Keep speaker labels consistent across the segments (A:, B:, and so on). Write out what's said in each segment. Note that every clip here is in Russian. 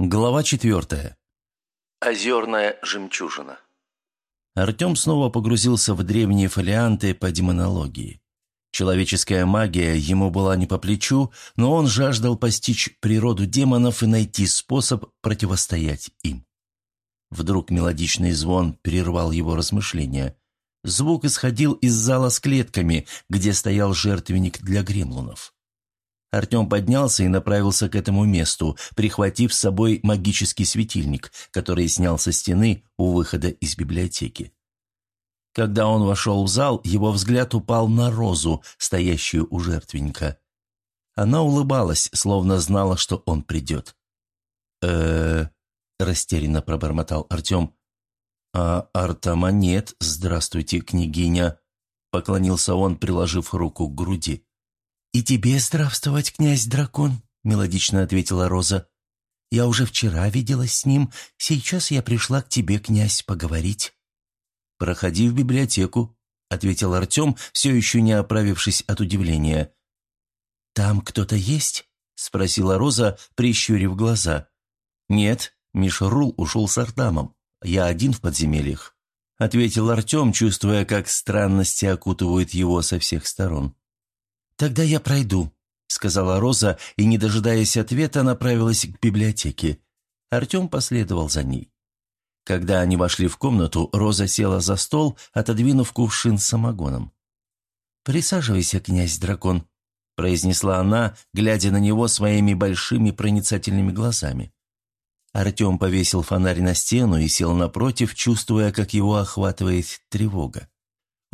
A: Глава четвертая.
B: Озерная жемчужина.
A: Артем снова погрузился в древние фолианты по демонологии. Человеческая магия ему была не по плечу, но он жаждал постичь природу демонов и найти способ противостоять им. Вдруг мелодичный звон прервал его размышления. Звук исходил из зала с клетками, где стоял жертвенник для гремлунов. Артем поднялся и направился к этому месту, прихватив с собой магический светильник, который снял со стены у выхода из библиотеки. Когда он вошел в зал, его взгляд упал на розу, стоящую у жертвенника. Она улыбалась, словно знала, что он придет. э растерянно пробормотал Артем. «А Артама нет, здравствуйте, княгиня», — поклонился он, приложив руку к груди. «И тебе здравствовать, князь-дракон», — мелодично ответила Роза. «Я уже вчера виделась с ним, сейчас я пришла к тебе, князь, поговорить». «Проходи в библиотеку», — ответил Артем, все еще не оправившись от удивления. «Там кто-то есть?» — спросила Роза, прищурив глаза. «Нет, Мишрул ушел с Артамом. Я один в подземельях», — ответил Артем, чувствуя, как странности окутывают его со всех сторон. «Тогда я пройду», — сказала Роза и, не дожидаясь ответа, направилась к библиотеке. Артем последовал за ней. Когда они вошли в комнату, Роза села за стол, отодвинув кувшин с самогоном. «Присаживайся, князь-дракон», — произнесла она, глядя на него своими большими проницательными глазами. Артем повесил фонарь на стену и сел напротив, чувствуя, как его охватывает тревога.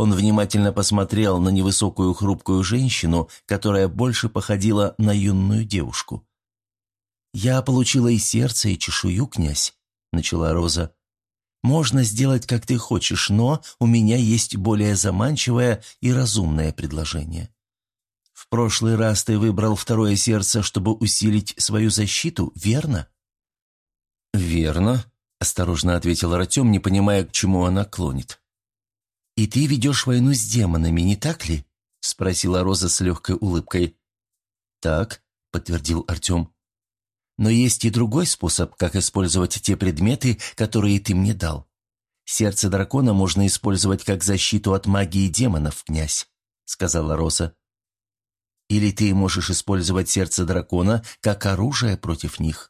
A: Он внимательно посмотрел на невысокую хрупкую женщину, которая больше походила на юную девушку. «Я получила и сердце, и чешую, князь», — начала Роза. «Можно сделать, как ты хочешь, но у меня есть более заманчивое и разумное предложение. В прошлый раз ты выбрал второе сердце, чтобы усилить свою защиту, верно?»
B: «Верно», — осторожно ответил Артем, не понимая, к чему она клонит.
A: «И ты ведешь войну с демонами, не так ли?» — спросила Роза с легкой улыбкой.
B: «Так», — подтвердил Артем.
A: «Но есть и другой способ, как использовать те предметы, которые ты мне дал. Сердце дракона можно использовать как защиту от магии демонов, князь», — сказала Роза. «Или ты можешь использовать сердце дракона как оружие против них.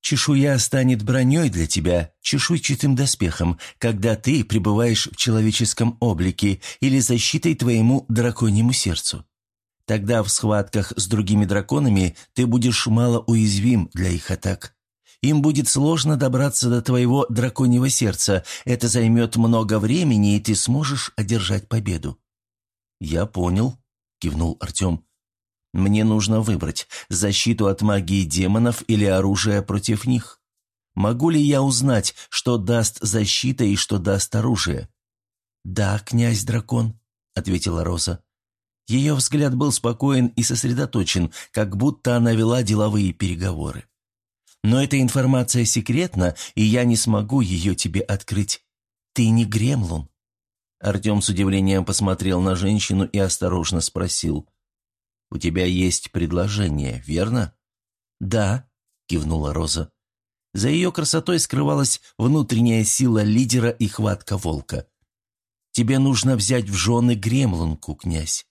A: Чешуя станет броней для тебя, чешуйчатым доспехом, когда ты пребываешь в человеческом облике или защитой твоему драконьему сердцу. Тогда в схватках с другими драконами ты будешь мало уязвим для их атак. Им будет сложно добраться до твоего драконьего сердца, это займет много времени, и ты сможешь одержать победу».
B: «Я понял», — кивнул Артем. Мне нужно выбрать, защиту от магии демонов или оружие против них. Могу ли я узнать, что даст защита и что даст оружие?»
A: «Да, князь-дракон», — ответила Роза. Ее взгляд был спокоен и сосредоточен, как будто она вела деловые переговоры. «Но эта информация секретна, и я не смогу ее тебе открыть. Ты не гремлун».
B: Артем с удивлением посмотрел на женщину и осторожно спросил. У тебя есть предложение, верно?»
A: «Да», — кивнула Роза. За ее красотой скрывалась внутренняя сила лидера и хватка волка. «Тебе нужно взять в жены гремлунку, князь.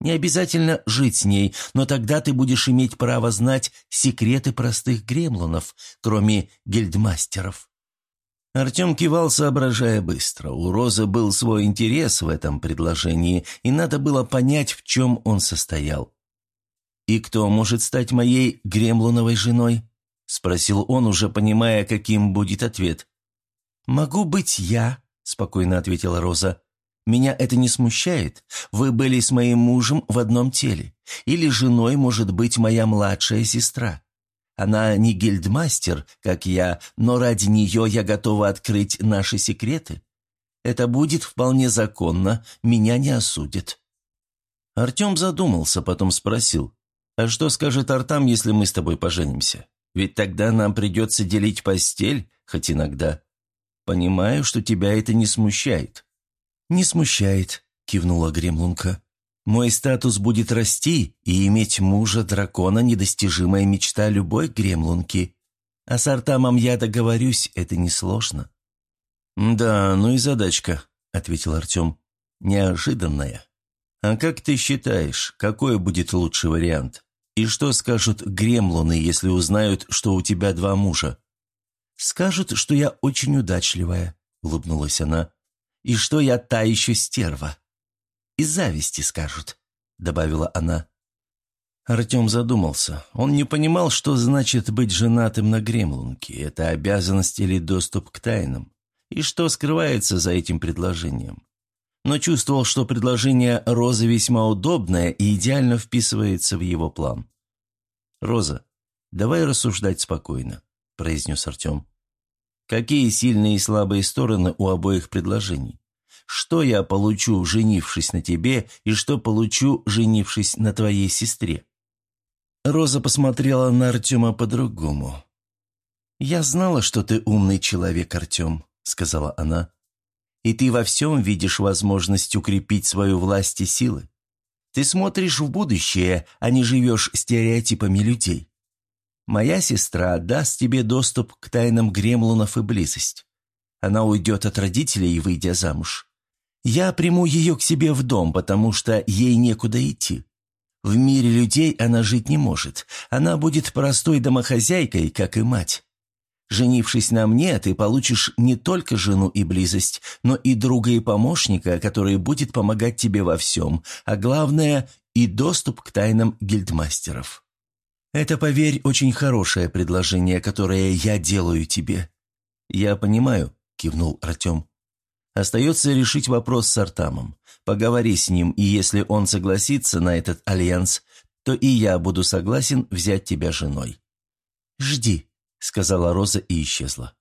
A: Не обязательно жить с ней, но тогда ты будешь иметь право знать секреты простых гремлунов, кроме гильдмастеров».
B: Артем кивал, соображая быстро. У Розы был свой интерес в этом предложении, и надо было понять, в чем он состоял. «И кто может стать моей гремлуновой женой?» — спросил он, уже понимая, каким будет ответ.
A: «Могу быть я», — спокойно ответила Роза. «Меня это не смущает. Вы были с моим мужем в одном теле. Или женой может быть моя младшая сестра. Она не гильдмастер, как я, но ради нее я готова открыть наши секреты. Это будет вполне законно, меня не осудят».
B: Артем задумался, потом спросил. «А что скажет Артам, если мы с тобой поженимся? Ведь тогда нам придется делить постель, хоть иногда. Понимаю, что тебя это не смущает».
A: «Не смущает», — кивнула Гремлунка. «Мой статус будет расти, и иметь мужа дракона — недостижимая мечта любой гремлунки.
B: А с Артамом я договорюсь, это несложно».
A: «Да, ну и задачка», — ответил Артем. «Неожиданная. А как ты считаешь, какой будет лучший вариант? И что скажут гремлуны, если узнают, что у тебя два мужа?»
B: «Скажут, что я очень удачливая», — улыбнулась она. «И что я та еще стерва. Из зависти скажут», — добавила она.
A: Артем задумался. Он не понимал, что значит быть женатым на Гремлунке. Это обязанность или доступ к тайнам. И что скрывается за этим предложением. Но чувствовал, что предложение Розы весьма удобное и идеально вписывается в его план. «Роза, давай рассуждать спокойно», – произнес Артем. «Какие сильные и слабые стороны у обоих предложений? Что я получу, женившись на тебе, и что получу, женившись на твоей сестре?» Роза посмотрела на Артема по-другому. «Я знала, что ты умный человек, Артем», — сказала она. «И ты во всем видишь возможность укрепить свою власть и силы. Ты смотришь в будущее, а не живешь стереотипами людей. Моя сестра даст тебе доступ к тайнам гремлунов и близость. Она уйдет от родителей, выйдя замуж. Я приму ее к себе в дом, потому что ей некуда идти. В мире людей она жить не может. Она будет простой домохозяйкой, как и мать. Женившись на мне, ты получишь не только жену и близость, но и друга и помощника, который будет помогать тебе во всем, а главное – и доступ к тайнам гильдмастеров. Это, поверь, очень хорошее предложение, которое я делаю тебе». «Я понимаю», – кивнул Артем. Остается решить вопрос с Артамом. Поговори с ним, и если он согласится на этот альянс, то и я буду согласен взять тебя женой». «Жди», — сказала Роза и исчезла.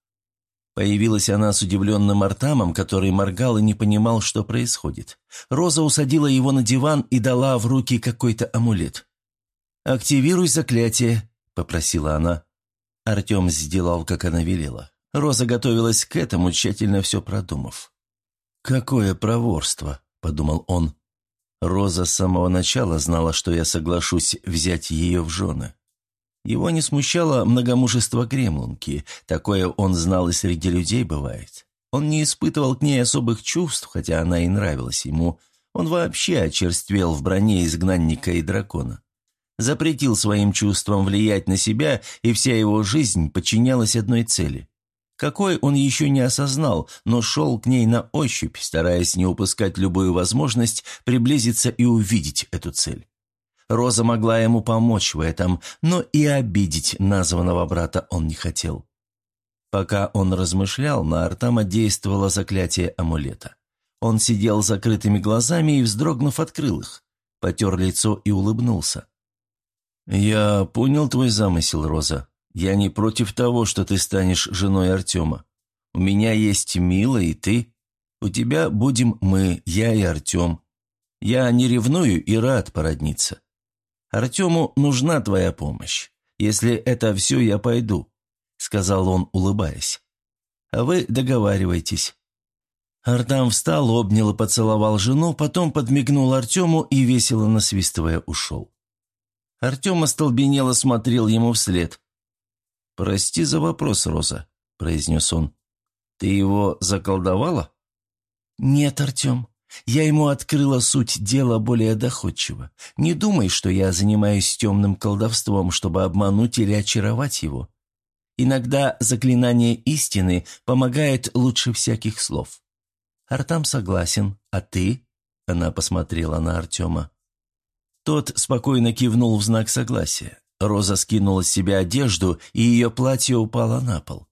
A: Появилась она с удивленным Артамом, который моргал и не понимал, что происходит. Роза усадила его на диван и дала в руки какой-то амулет. «Активируй заклятие», — попросила она. Артем сделал, как она велела. Роза готовилась к этому, тщательно все продумав. «Какое проворство!» – подумал он. Роза с самого начала знала, что я соглашусь взять ее в жены. Его не смущало многомужество Кремлунки, такое он знал и среди людей бывает. Он не испытывал к ней особых чувств, хотя она и нравилась ему. Он вообще очерствел в броне изгнанника и дракона. Запретил своим чувствам влиять на себя, и вся его жизнь подчинялась одной цели какой он еще не осознал, но шел к ней на ощупь, стараясь не упускать любую возможность приблизиться и увидеть эту цель. Роза могла ему помочь в этом, но и обидеть названного брата он не хотел. Пока он размышлял, на Артама действовало заклятие амулета. Он сидел с закрытыми глазами и, вздрогнув, открыл их, потер лицо и улыбнулся. «Я понял твой замысел, Роза», я не против того, что ты станешь женой Артема. У меня есть Мила и ты. У тебя будем мы, я и Артем. Я не ревную и рад породниться. Артему нужна твоя помощь. Если это все, я пойду», — сказал он, улыбаясь. «А вы договаривайтесь». Артам встал, обнял и поцеловал жену, потом подмигнул Артему и, весело насвистывая, ушел. Артем остолбенело смотрел ему вслед. «Прости за вопрос, Роза», — произнес он. «Ты его заколдовала?» «Нет, Артем. Я ему открыла суть дела более доходчиво. Не думай, что я занимаюсь темным колдовством, чтобы обмануть или очаровать его. Иногда заклинание истины помогает лучше всяких слов. Артам согласен, а ты?» Она посмотрела на Артема. Тот спокойно кивнул в знак согласия. Роза скинула с себя одежду, и ее платье упало на пол.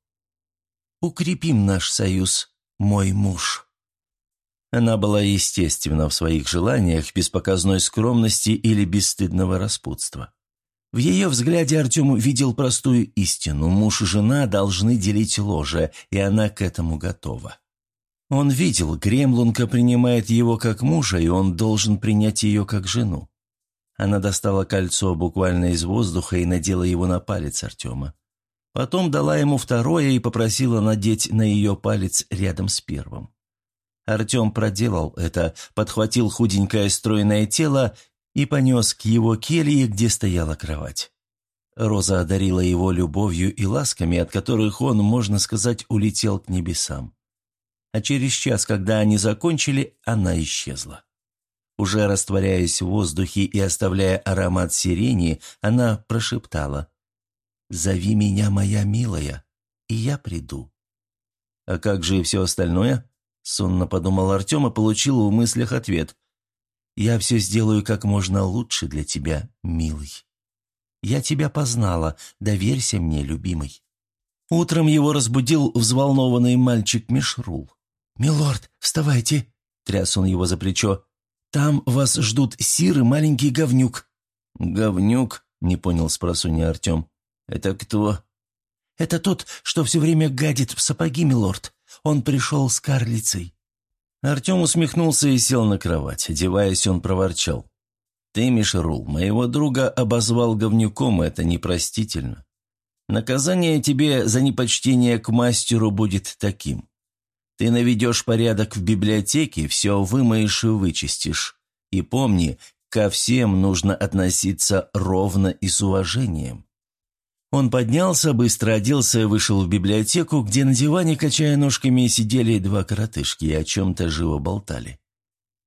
A: «Укрепим наш союз, мой муж». Она была естественна в своих желаниях, без показной скромности или бесстыдного распутства. В ее взгляде Артем увидел простую истину. Муж и жена должны делить ложе, и она к этому готова. Он видел, Гремлунка принимает его как мужа, и он должен принять ее как жену. Она достала кольцо буквально из воздуха и надела его на палец Артема. Потом дала ему второе и попросила надеть на ее палец рядом с первым. Артем проделал это, подхватил худенькое стройное тело и понес к его келье, где стояла кровать. Роза одарила его любовью и ласками, от которых он, можно сказать, улетел к небесам. А через час, когда они закончили, она исчезла. Уже растворяясь в воздухе и оставляя аромат сирени, она прошептала «Зови меня, моя милая, и я приду». «А как же и все остальное?» — сонно подумал Артем и получил в мыслях ответ. «Я все сделаю как можно лучше для тебя, милый». Я тебя познала, доверься мне, любимый». Утром его разбудил взволнованный мальчик Мишрул. «Милорд, вставайте!» — тряс он его за плечо. «Там вас ждут сир и маленький говнюк».
B: «Говнюк?» — не понял спросуня Артем. «Это кто?»
A: «Это тот, что все время гадит в сапоги, милорд. Он пришел с карлицей».
B: Артем усмехнулся и сел на кровать. Одеваясь, он проворчал. Ты, Мишерул, моего друга обозвал говнюком, это непростительно. Наказание тебе за непочтение к мастеру будет таким. Ты наведешь порядок в библиотеке, все вымоешь и вычистишь. И помни, ко всем нужно относиться ровно и с уважением». Он поднялся, быстро оделся и вышел в библиотеку, где на диване, качая ножками, сидели два коротышки и о чем-то живо болтали.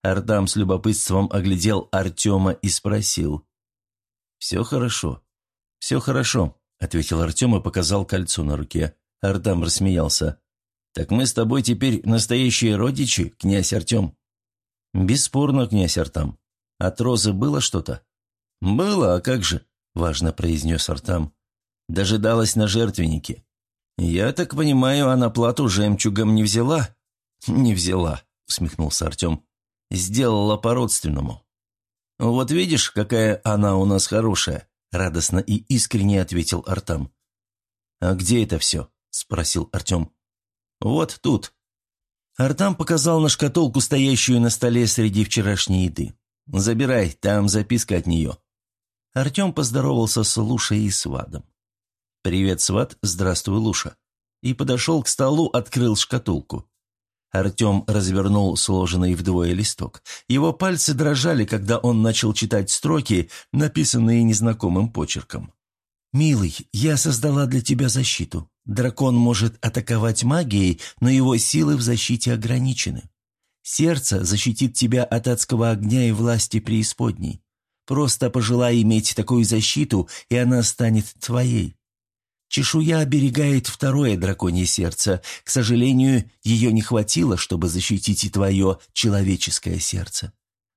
B: Артам с любопытством оглядел Артема и спросил. «Все хорошо?» «Все хорошо», — ответил Артем и показал кольцо на руке. Артам рассмеялся. «Так мы с тобой теперь настоящие родичи, князь Артем?» «Бесспорно, князь Артам. От Розы было что-то?» «Было, а как же?» — важно произнес Артам. «Дожидалась на жертвеннике. Я так понимаю, она плату жемчугом не взяла?» «Не взяла», — усмехнулся Артем. Сделала по-родственному. «Вот видишь, какая она у нас хорошая», — радостно и искренне ответил Артам. «А где это все?» — спросил Артем. «Вот тут». Артам показал на шкатулку, стоящую на столе среди вчерашней еды. «Забирай, там записка от нее». Артем поздоровался с Лушей и Свадом. «Привет, Свад, здравствуй, Луша». И подошел к столу, открыл шкатулку. Артем развернул сложенный вдвое листок. Его пальцы дрожали, когда он начал читать строки, написанные незнакомым почерком. «Милый, я создала для тебя защиту. Дракон может атаковать магией, но его силы в защите ограничены. Сердце защитит тебя от адского огня и власти преисподней. Просто пожелай иметь такую защиту, и она станет твоей. Чешуя оберегает второе драконье сердце. К сожалению, ее не хватило, чтобы защитить и твое человеческое сердце.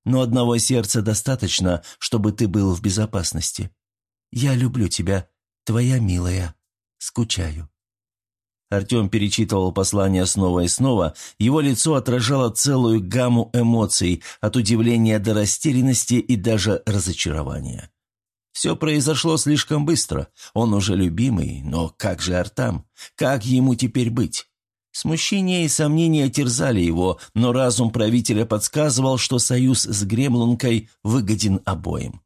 B: Но одного сердца достаточно, чтобы ты был в безопасности. Я люблю тебя, твоя милая. Скучаю». Артем перечитывал послание снова и снова. Его лицо отражало целую гамму эмоций, от удивления до растерянности и даже разочарования. Все произошло слишком быстро. Он уже любимый, но как же Артам? Как ему теперь быть? Смущение и сомнения терзали его, но разум правителя подсказывал, что союз с Гремлункой выгоден обоим.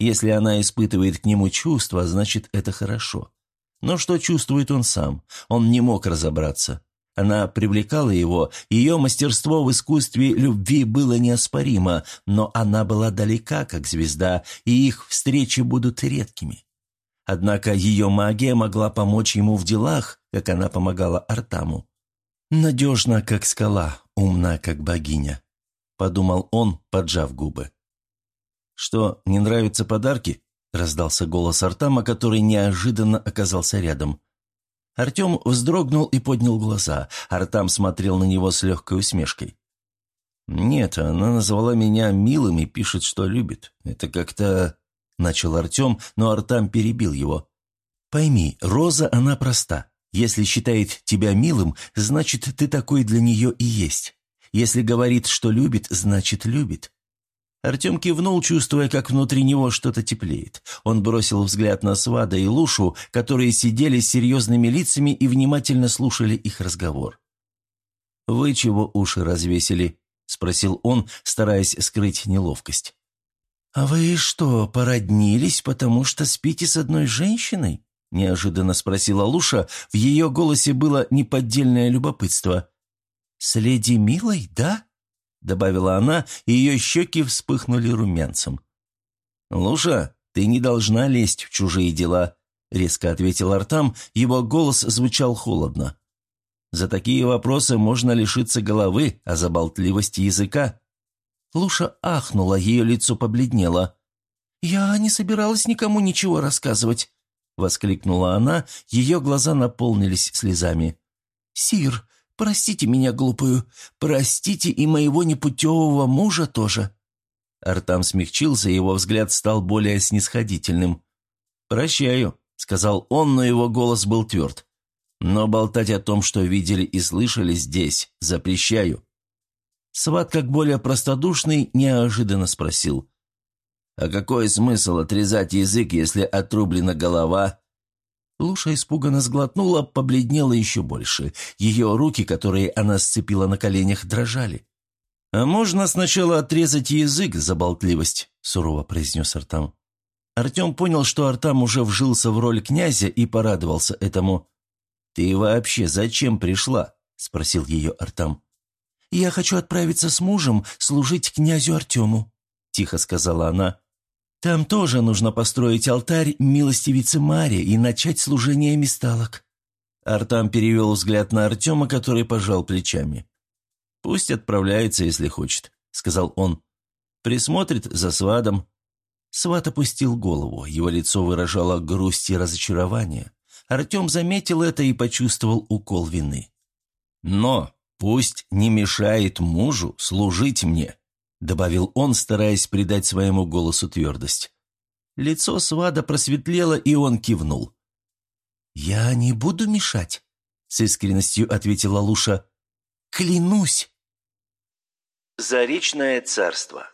B: Если она испытывает к нему чувства, значит, это хорошо. Но что чувствует он сам? Он не мог разобраться. Она привлекала его, ее мастерство в искусстве любви было неоспоримо, но она была далека, как звезда, и их встречи будут редкими. Однако ее магия могла помочь ему в делах, как она помогала Артаму. «Надежна, как скала, умна, как богиня», — подумал он, поджав губы. «Что, не нравятся подарки?» — раздался голос Артама, который неожиданно оказался рядом. Артем вздрогнул и поднял глаза. Артам смотрел на него с легкой усмешкой. «Нет, она назвала меня милым и пишет, что любит. Это как-то...» Начал Артем, но Артам перебил его. «Пойми, Роза, она проста. Если считает тебя милым, значит, ты такой для нее и есть. Если говорит, что любит, значит, любит. Артем кивнул, чувствуя, как внутри него что-то теплеет. Он бросил взгляд на Свада и Лушу, которые сидели с серьезными лицами и внимательно слушали их разговор. «Вы чего уши развесили?» – спросил он, стараясь скрыть неловкость. «А вы что, породнились, потому что спите с одной женщиной?» – неожиданно спросила Луша. В ее голосе было неподдельное любопытство. «С леди Милой, да?» — добавила она, и ее щеки вспыхнули румянцем. «Луша,
A: Ты не должна лезть в чужие дела», — резко ответил Артам, его голос звучал холодно. «За такие вопросы можно лишиться головы, а за болтливость языка...» Луша ахнула, ее лицо побледнело. «Я не собиралась никому ничего рассказывать», — воскликнула она, ее глаза наполнились слезами. «Сир, простите меня, глупую, простите и моего непутевого мужа тоже». Артам смягчился, его взгляд стал более снисходительным. «Прощаю», — сказал он, но его голос был тверд. «Но болтать о том, что видели и слышали здесь, запрещаю». Сват, как более простодушный, неожиданно спросил. «А какой смысл отрезать язык, если отрублена голова?» Луша испуганно сглотнула, побледнела еще больше. Ее руки, которые она сцепила на коленях, дрожали. «А можно сначала отрезать язык за болтливость?» – сурово произнес Артам. Артем понял, что Артам уже вжился в роль князя и порадовался этому. «Ты вообще зачем пришла?» – спросил ее Артам. «Я хочу отправиться с мужем служить князю Артему», – тихо сказала она. «Там тоже нужно построить алтарь милостивицы Маре и начать служение мисталок». Артам перевел взгляд на Артема, который пожал плечами. «Пусть отправляется, если хочет», — сказал он. «Присмотрит за свадом». Сват опустил голову, его лицо выражало грусть и разочарование. Артем заметил это и почувствовал укол вины. «Но пусть не мешает мужу служить мне», — добавил он, стараясь придать своему голосу твердость. Лицо Свада просветлело, и он кивнул. «Я не буду мешать», — с искренностью ответила Луша. «Клянусь!» Заречное царство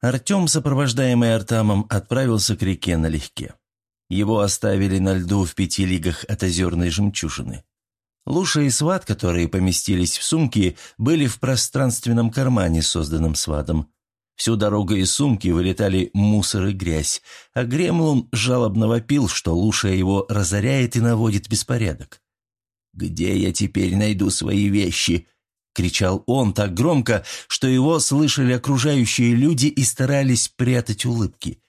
A: Артем, сопровождаемый Артамом, отправился к реке налегке. Его оставили на льду в пяти лигах от озерной жемчужины. Луша и сват, которые поместились в сумки, были в пространственном кармане, созданном свадом. Всю дорогу из сумки вылетали мусор и грязь, а Гремлун жалобно вопил, что Луша его разоряет и наводит беспорядок. «Где я теперь найду свои вещи?» — кричал он так громко, что его слышали окружающие люди и старались прятать улыбки.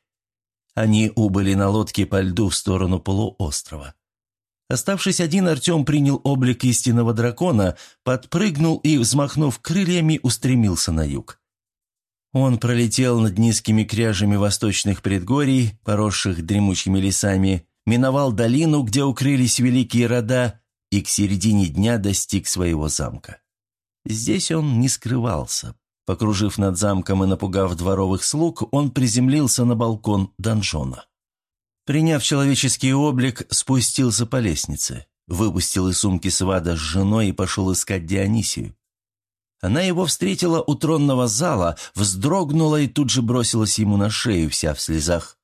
A: Они убыли на лодке по льду в сторону полуострова. Оставшись один, Артем принял облик истинного дракона, подпрыгнул и, взмахнув крыльями, устремился на юг. Он пролетел над низкими кряжами восточных предгорий, поросших дремучими лесами, миновал долину, где укрылись великие рода, и к середине дня достиг своего замка. Здесь он не скрывался. Покружив над замком и напугав дворовых слуг, он приземлился на балкон донжона. Приняв человеческий облик, спустился по лестнице, выпустил из сумки свада с женой и пошел искать Дионисию. Она его встретила у тронного зала, вздрогнула и тут же бросилась ему на шею, вся в слезах.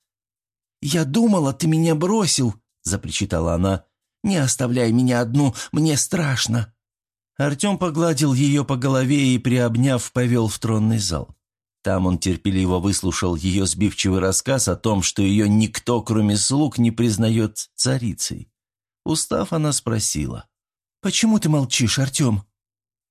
A: «Я думала, ты меня бросил!» – запричитала она. «Не оставляй меня одну, мне страшно!» Артем погладил ее по голове и, приобняв, повел в тронный зал. Там он терпеливо выслушал ее сбивчивый рассказ о том, что ее никто, кроме слуг, не признает царицей. Устав, она спросила. «Почему ты молчишь, Артем?»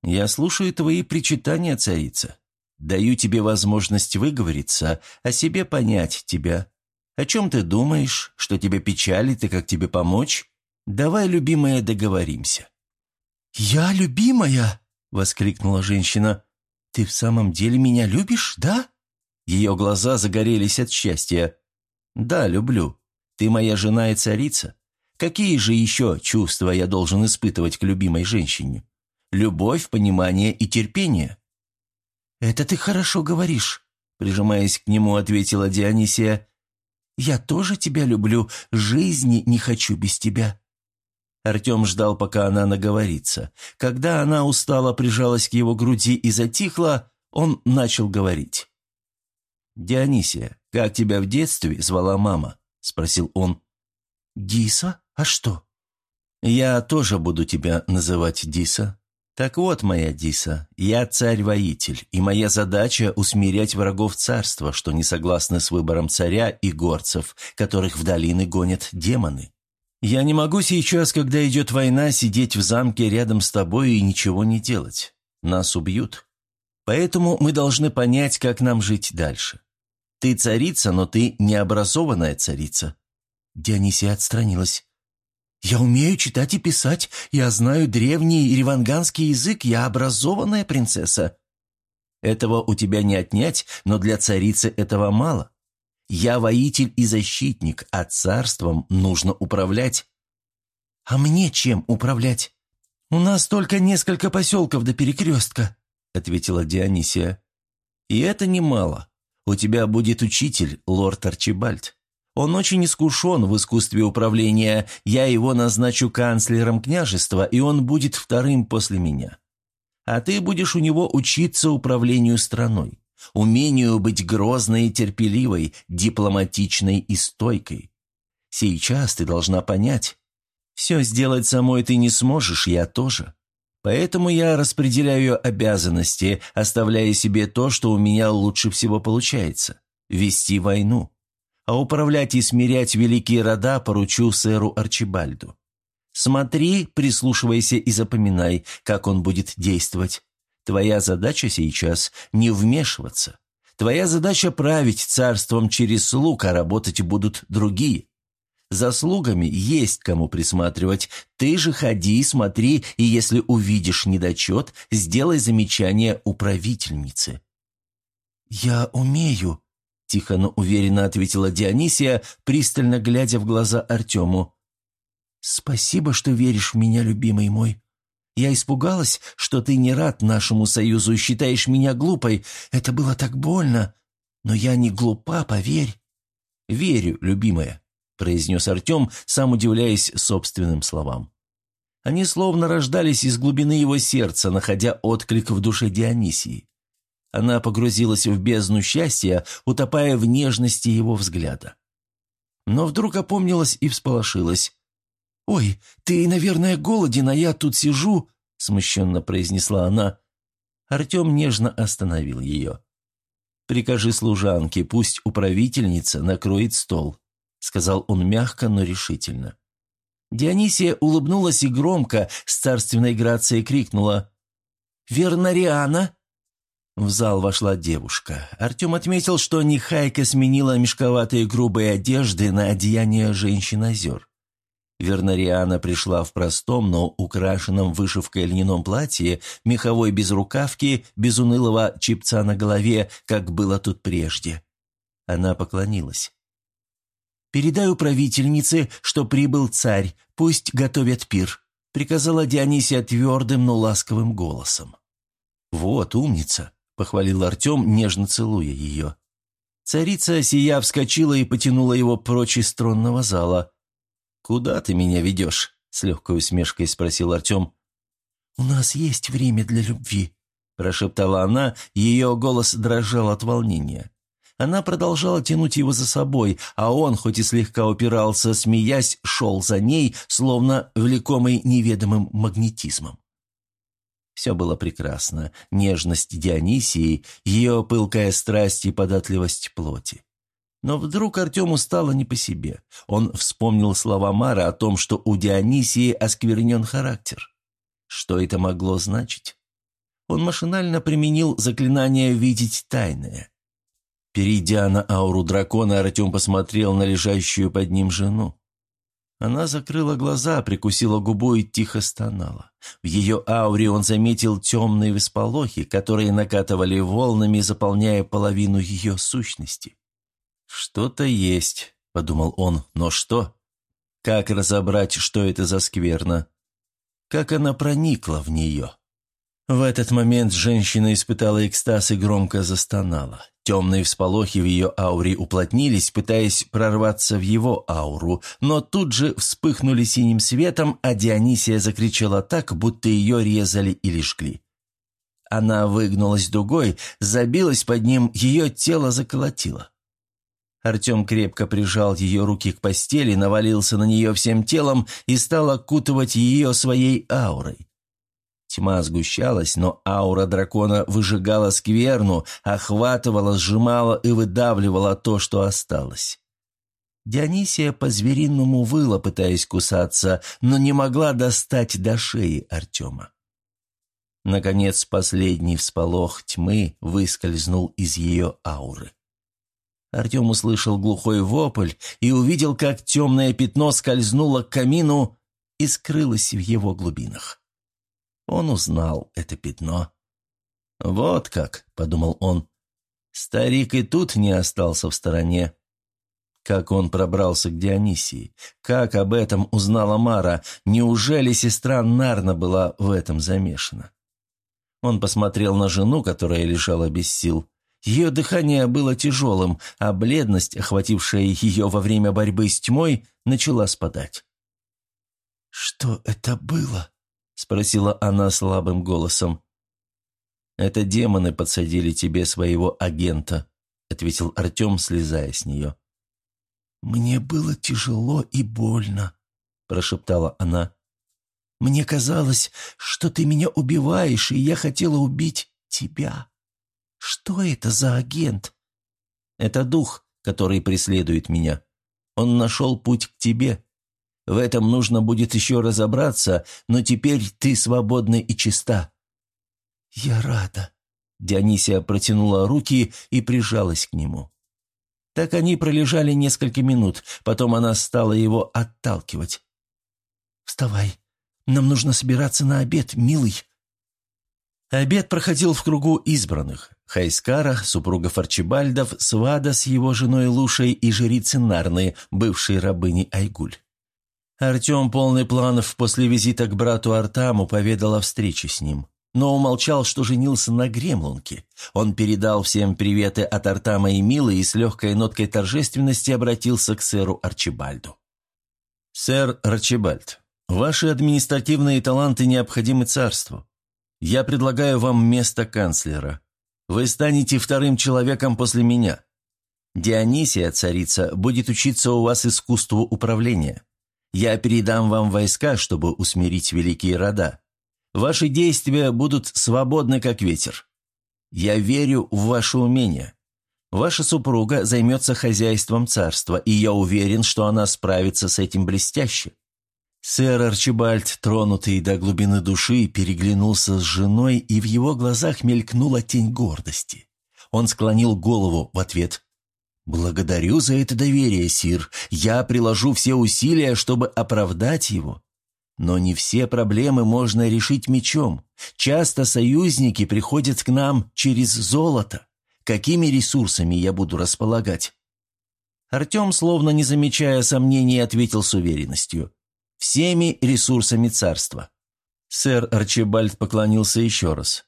A: «Я слушаю твои причитания, царица. Даю тебе возможность выговориться, о себе понять тебя. О чем ты думаешь, что тебя печалит и как тебе помочь? Давай, любимая, договоримся». «Я любимая!» — воскликнула женщина. «Ты в самом деле меня любишь, да?» Ее глаза загорелись от счастья. «Да, люблю. Ты моя жена и царица. Какие же еще чувства я должен испытывать к любимой женщине? Любовь, понимание и терпение». «Это ты хорошо говоришь», — прижимаясь к нему, ответила Дионисия. «Я тоже тебя люблю, жизни не хочу без тебя». Артем ждал, пока она наговорится. Когда она устало прижалась к его груди и затихла, он начал говорить. «Дионисия, как тебя в детстве звала мама?» – спросил он. «Диса? А что?» «Я тоже буду тебя называть Диса. Так вот, моя Диса, я царь-воитель, и моя задача – усмирять врагов царства, что не согласны с выбором царя и горцев, которых в долины гонят демоны. Я не могу сейчас, когда идет война, сидеть в замке рядом с тобой и ничего не делать. Нас убьют. Поэтому мы должны понять, как нам жить дальше. Ты царица, но ты необразованная царица».
B: Дионисия отстранилась. «Я умею читать и писать. Я знаю древний риванганский язык. Я образованная принцесса».
A: «Этого у тебя не отнять, но для царицы этого мало. Я воитель и защитник, а царством нужно управлять».
B: «А мне чем управлять? У нас только несколько поселков до перекрестка», — ответила Дионисия.
A: «И это немало. У тебя будет учитель, лорд Арчибальд. Он очень искушен в искусстве управления. Я его назначу канцлером княжества, и он будет вторым после меня. А ты будешь у него учиться управлению страной, умению быть грозной и терпеливой, дипломатичной и стойкой. Сейчас ты должна понять, все сделать самой ты не сможешь, я тоже. Поэтому я распределяю обязанности, оставляя себе то, что у меня лучше всего получается – вести войну а управлять и смирять великие рода поручу сэру Арчибальду. Смотри, прислушивайся и запоминай, как он будет действовать. Твоя задача сейчас – не вмешиваться. Твоя задача – править царством через слуг, а работать будут другие. За слугами есть кому присматривать. Ты же ходи, смотри, и если увидишь недочет, сделай замечание управительнице».
B: «Я умею», Тихо, но уверенно ответила Дионисия, пристально глядя в глаза Артему. «Спасибо, что веришь в меня, любимый мой. Я испугалась, что ты не рад нашему союзу и считаешь меня глупой. Это было так больно. Но я не глупа, поверь».
A: «Верю, любимая», — произнес Артем, сам удивляясь собственным словам. Они словно рождались из глубины его сердца, находя отклик в душе Дионисии. Она погрузилась в бездну счастья, утопая в нежности его взгляда. Но вдруг опомнилась и всполошилась.
B: «Ой, ты, наверное, голоден, а я тут сижу», — смущенно произнесла она.
A: Артем нежно остановил ее. «Прикажи служанке, пусть управительница накроет стол», — сказал он мягко, но решительно. Дионисия улыбнулась и громко, с царственной грацией крикнула «Вернариана!» В зал вошла девушка. Артем отметил, что Нехайка сменила мешковатые грубые одежды на одеяние женщин-озер. Вернариана пришла в простом, но украшенном вышивкой льняном платье, меховой безрукавке, без унылого чипца на голове, как было тут прежде. Она поклонилась. «Передай управительнице, что прибыл царь, пусть готовят пир», приказала Дионисия твердым, но ласковым голосом. «Вот умница!» похвалил Артем, нежно целуя ее. Царица сия вскочила и потянула его прочь из тронного зала. «Куда ты меня ведешь?» — с легкой усмешкой спросил Артем.
B: «У нас есть время для любви», —
A: прошептала она, ее голос дрожал от волнения. Она продолжала тянуть его за собой, а он, хоть и слегка упирался, смеясь, шел за ней, словно влекомый неведомым магнетизмом. Все было прекрасно. Нежность Дионисии, ее пылкая страсть и податливость плоти. Но вдруг Артему стало не по себе. Он вспомнил слова Мара о том, что у Дионисии осквернен характер. Что это могло значить? Он машинально применил заклинание «видеть тайное». Перейдя на ауру дракона, Артем посмотрел на лежащую под ним жену. Она закрыла глаза, прикусила губу и тихо стонала. В ее ауре он заметил темные всполохи, которые накатывали волнами, заполняя половину ее сущности. «Что-то есть», — подумал он, — «но что? Как разобрать, что это за скверно? Как она проникла в нее?» В этот момент женщина испытала экстаз и громко застонала. Темные всполохи в ее ауре уплотнились, пытаясь прорваться в его ауру, но тут же вспыхнули синим светом, а Дионисия закричала так, будто ее резали или жгли. Она выгнулась дугой, забилась под ним, ее тело заколотило. Артем крепко прижал ее руки к постели, навалился на нее всем телом и стал окутывать ее своей аурой. Тьма сгущалась, но аура дракона выжигала скверну, охватывала, сжимала и выдавливала то, что осталось. Дионисия по-звериному выла, пытаясь кусаться, но не могла достать до шеи Артема. Наконец, последний всполох тьмы выскользнул из ее ауры.
B: Артем услышал глухой вопль и увидел, как темное пятно скользнуло к камину и скрылось в его глубинах. Он узнал это пятно. «Вот как», — подумал он, — «старик и тут не остался в стороне». Как он пробрался к Дионисии? Как об этом узнала Мара? Неужели сестра Нарна была в этом замешана? Он посмотрел на жену, которая лежала без сил. Ее дыхание было тяжелым, а бледность, охватившая ее во время борьбы с тьмой, начала спадать. «Что это было?» — спросила она слабым голосом. «Это демоны подсадили тебе своего агента», — ответил Артем, слезая с нее. «Мне было тяжело и больно», — прошептала она. «Мне казалось, что ты меня убиваешь, и я хотела убить тебя». «Что это за агент?» «Это дух, который преследует меня. Он нашел путь к тебе. В этом нужно будет еще разобраться, но теперь ты свободна и чиста». «Я рада». Дионисия протянула руки и прижалась к нему. Так они пролежали несколько минут, потом она стала его отталкивать. «Вставай, нам нужно собираться на обед, милый». Обед проходил в кругу избранных. Хайскара, супругов Арчибальдов, Свада с его женой Лушей и жрицы Нарны, бывшей рабыни Айгуль. Артем, полный планов после визита к брату Артаму, поведал о встрече с ним. Но умолчал, что женился на Гремлунке. Он передал всем приветы от Артама и Милы и с легкой ноткой торжественности обратился к сэру Арчибальду. «Сэр Арчибальд, ваши административные таланты необходимы царству. Я предлагаю вам место канцлера. Вы станете вторым человеком после меня. Дионисия, царица, будет учиться у вас искусству управления. Я передам вам войска, чтобы усмирить великие рода. Ваши действия будут свободны, как ветер. Я верю в ваше умение. Ваша супруга займется хозяйством царства, и я уверен, что она справится с этим блестяще. Сэр Арчибальд, тронутый до глубины души, переглянулся с женой, и в его глазах мелькнула тень гордости. Он склонил голову в ответ. «Благодарю за это доверие, сир. Я приложу все усилия, чтобы оправдать его. Но не все проблемы можно решить мечом. Часто союзники приходят к нам через золото. Какими ресурсами я буду располагать?» Артем, словно не замечая сомнений, ответил с уверенностью всеми ресурсами царства. Сэр Арчибальд поклонился еще раз.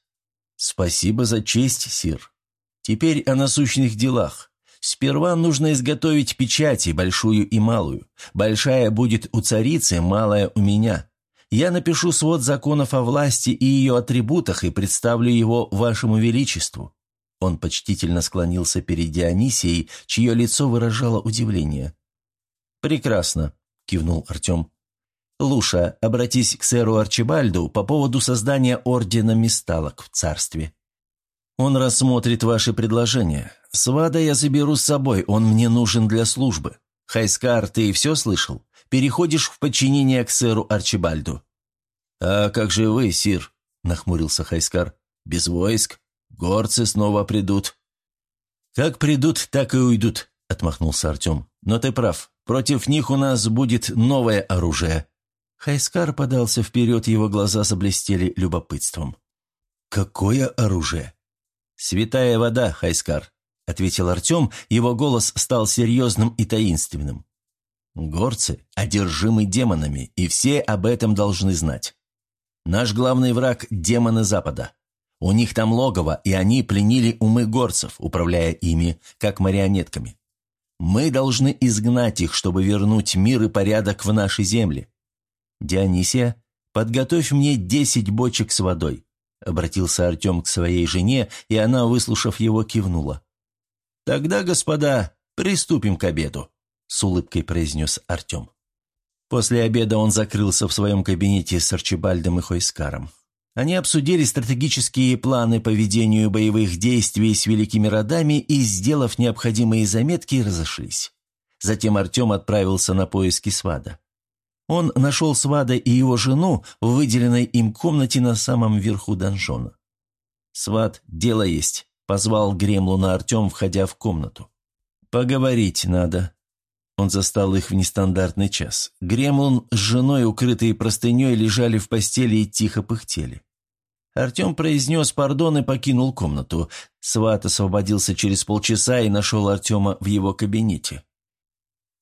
B: «Спасибо за честь, сир. Теперь о насущных делах. Сперва нужно изготовить печати, большую и малую. Большая будет у царицы, малая у меня. Я напишу свод законов о власти и ее атрибутах и представлю его вашему величеству». Он почтительно склонился перед Дионисией, чье лицо выражало удивление. «Прекрасно», — кивнул Артем. Луша, обратись к сэру Арчибальду по поводу создания ордена Мисталок в царстве. Он рассмотрит ваши предложения. Свада я заберу с собой, он мне нужен для службы. Хайскар, ты все слышал? Переходишь в подчинение к сэру Арчибальду». «А как же вы, сир?» – нахмурился Хайскар. «Без войск? Горцы снова придут». «Как придут, так и уйдут», – отмахнулся Артем. «Но ты прав. Против них у нас будет новое оружие. Хайскар подался вперед, его глаза заблестели любопытством. «Какое оружие?» «Святая вода, Хайскар», — ответил Артем, его голос стал серьезным и таинственным. «Горцы одержимы демонами, и все об этом должны знать. Наш главный враг — демоны Запада. У них там логово, и они пленили умы горцев, управляя ими, как марионетками. Мы должны изгнать их, чтобы вернуть мир и порядок в наши земли. «Дионисия, подготовь мне десять бочек с водой», — обратился Артем к своей жене, и она, выслушав его, кивнула. «Тогда, господа, приступим к обеду», — с улыбкой произнес Артем. После обеда он закрылся в своем кабинете с Арчибальдом и Хойскаром. Они обсудили стратегические планы по ведению боевых действий с великими родами и, сделав необходимые заметки, разошлись. Затем Артем отправился на поиски свада. Он нашел Свада и его жену в выделенной им комнате на самом верху донжона. «Сват, дело есть», — позвал Гремлу на Артем, входя в комнату.
A: «Поговорить надо». Он застал их в нестандартный час. Гремлун с женой, укрытые простыней, лежали в постели и тихо пыхтели. Артем произнес пардон и покинул комнату. Сват освободился через полчаса и нашел Артема в его кабинете.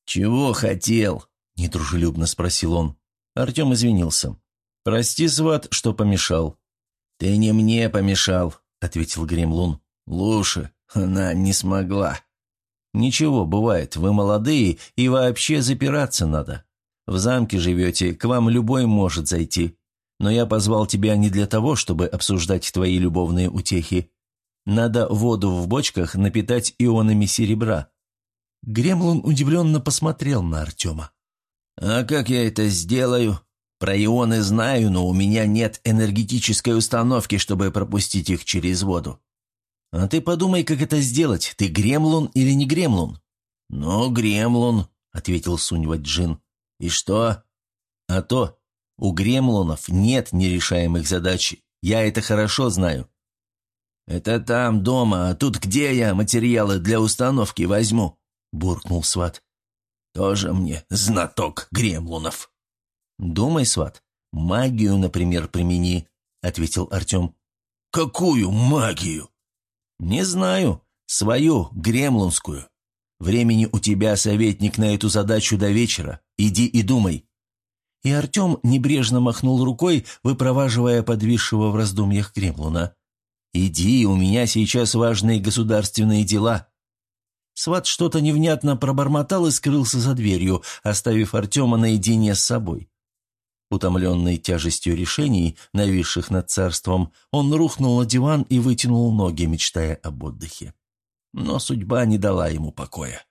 B: «Чего хотел?» – недружелюбно спросил он.
A: Артем извинился. «Прости, Сват, что помешал».
B: «Ты не мне помешал», – ответил Гремлун. «Лучше. Она не смогла».
A: «Ничего, бывает. Вы молодые, и вообще запираться надо. В замке живете, к вам любой может зайти. Но я позвал тебя не для того, чтобы обсуждать твои любовные утехи. Надо воду в бочках напитать ионами серебра». Гремлун удивленно посмотрел на Артема.
B: «А как я это сделаю? Про ионы знаю, но у меня нет энергетической установки, чтобы пропустить их через воду».
A: «А ты подумай, как это сделать. Ты гремлун или не гремлун?»
B: «Ну, гремлун», — ответил Сунь-Ваджин. «И что?»
A: «А то, у гремлунов нет нерешаемых задач. Я это хорошо знаю».
B: «Это там, дома, а тут где я материалы для установки возьму?» – буркнул сват. «Тоже мне знаток гремлунов».
A: «Думай, сват, магию, например, примени», – ответил Артем.
B: «Какую магию?»
A: «Не знаю. Свою, гремлунскую. Времени у тебя, советник, на эту задачу до вечера. Иди и думай и Артем небрежно махнул рукой, выпроваживая подвисшего в раздумьях Кремлуна. «Иди, у меня сейчас важные государственные дела». Сват что-то невнятно пробормотал и скрылся за дверью, оставив Артема наедине с собой. Утомленный тяжестью решений, нависших над царством, он рухнул на диван и вытянул ноги, мечтая об отдыхе. Но судьба не дала ему покоя.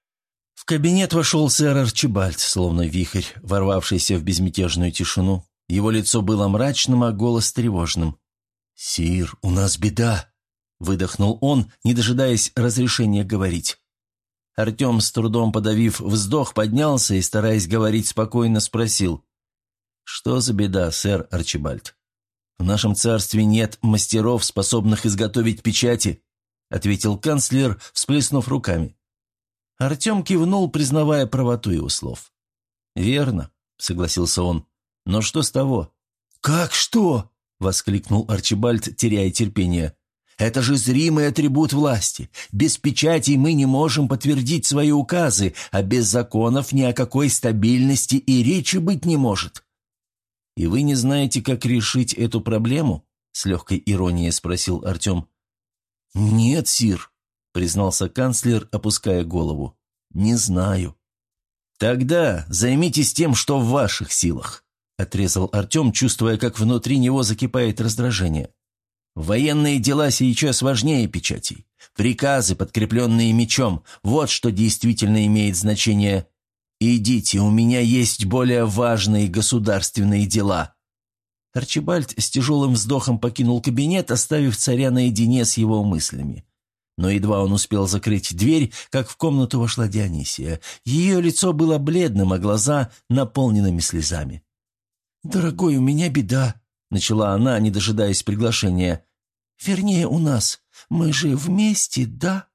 A: В кабинет вошел сэр Арчибальд, словно вихрь, ворвавшийся в безмятежную тишину. Его лицо было мрачным, а голос тревожным. «Сир, у нас беда!» – выдохнул он, не дожидаясь разрешения говорить. Артем, с трудом подавив вздох, поднялся и, стараясь говорить спокойно, спросил. «Что за беда, сэр Арчибальд?» «В нашем царстве нет мастеров, способных изготовить печати», – ответил канцлер, всплеснув руками. Артем кивнул, признавая правоту его слов. «Верно», — согласился он. «Но что с того?»
B: «Как что?» — воскликнул Арчибальд, теряя терпение. «Это же зримый атрибут власти. Без печати мы не можем подтвердить свои указы, а без законов ни о какой стабильности и речи быть не может».
A: «И вы не знаете, как решить эту проблему?» — с легкой иронией спросил Артем.
B: «Нет, сир», —
A: признался канцлер, опуская голову. «Не знаю». «Тогда займитесь тем, что в ваших силах», — отрезал Артем, чувствуя, как внутри него закипает раздражение. «Военные дела сейчас важнее печатей. Приказы, подкрепленные мечом, вот что действительно имеет значение. Идите, у меня есть более важные государственные дела». Арчибальд с тяжелым вздохом покинул кабинет, оставив царя наедине с его мыслями. Но едва он успел закрыть дверь, как в комнату вошла Дионисия. Ее лицо было бледным, а глаза наполненными слезами.
B: «Дорогой, у меня беда», — начала она, не дожидаясь приглашения. «Вернее, у нас. Мы же вместе, да?»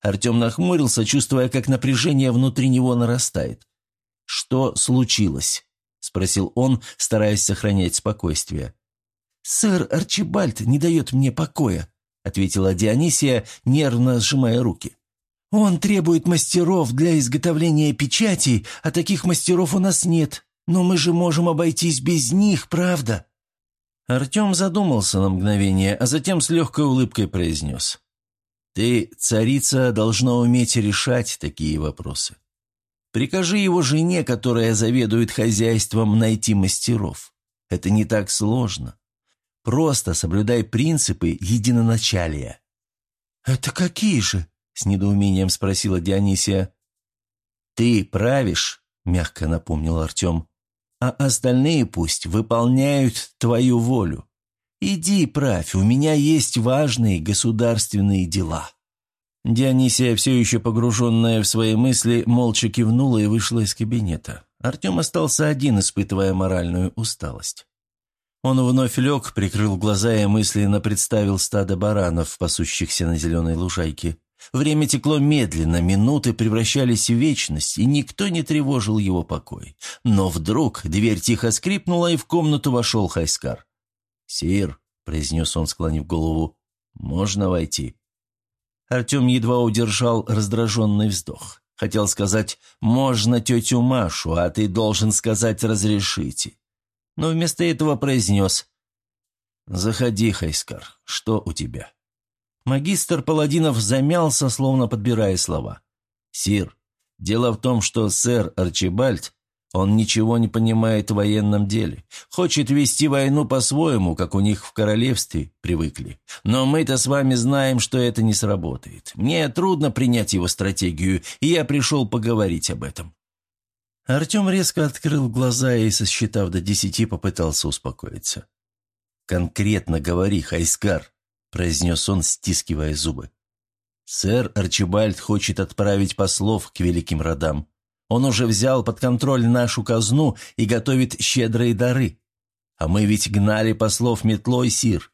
A: Артем нахмурился, чувствуя, как напряжение внутри него нарастает. «Что случилось?» — спросил он, стараясь сохранять спокойствие.
B: «Сэр Арчибальд не дает мне покоя», ответила Дионисия, нервно сжимая руки. «Он требует мастеров для изготовления печатей, а таких мастеров у нас нет. Но мы же можем обойтись без них, правда?»
A: Артем задумался на мгновение, а затем с легкой улыбкой произнес. «Ты, царица, должна уметь решать такие вопросы. Прикажи его жене, которая заведует хозяйством, найти мастеров. Это не так сложно. Просто соблюдай принципы единоначалия».
B: «Это какие же?» – с недоумением спросила Дионисия.
A: «Ты правишь», – мягко напомнил Артем, «а остальные пусть выполняют твою волю. Иди правь, у меня есть важные государственные дела». Дионисия, все еще погруженная в свои мысли, молча кивнула и вышла из кабинета. Артем остался один, испытывая моральную усталость. Он вновь лег, прикрыл глаза и мысленно представил стадо баранов, пасущихся на зеленой лужайке. Время текло медленно, минуты превращались в вечность, и никто не тревожил его покой. Но вдруг дверь тихо скрипнула, и в комнату вошел Хайскар. «Сир», — произнес он, склонив голову, — «можно войти?» Артем едва удержал раздраженный вздох. Хотел сказать «можно тетю Машу», а ты должен сказать «разрешите». Но вместо этого произнес «Заходи, Хайскар, что у тебя?» Магистр Паладинов замялся, словно подбирая слова. «Сир, дело в том, что сэр Арчибальд, он ничего не понимает в военном деле. Хочет вести войну по-своему, как у них в королевстве привыкли. Но мы-то с вами знаем, что это не сработает. Мне трудно принять его стратегию, и я пришел поговорить об этом». Артем резко открыл глаза и, сосчитав до десяти, попытался успокоиться. «Конкретно говори, Хайскар», произнес он, стискивая зубы. «Сэр Арчибальд хочет отправить послов к великим родам. Он уже взял под контроль нашу казну и готовит щедрые дары. А мы ведь гнали послов метлой, сир.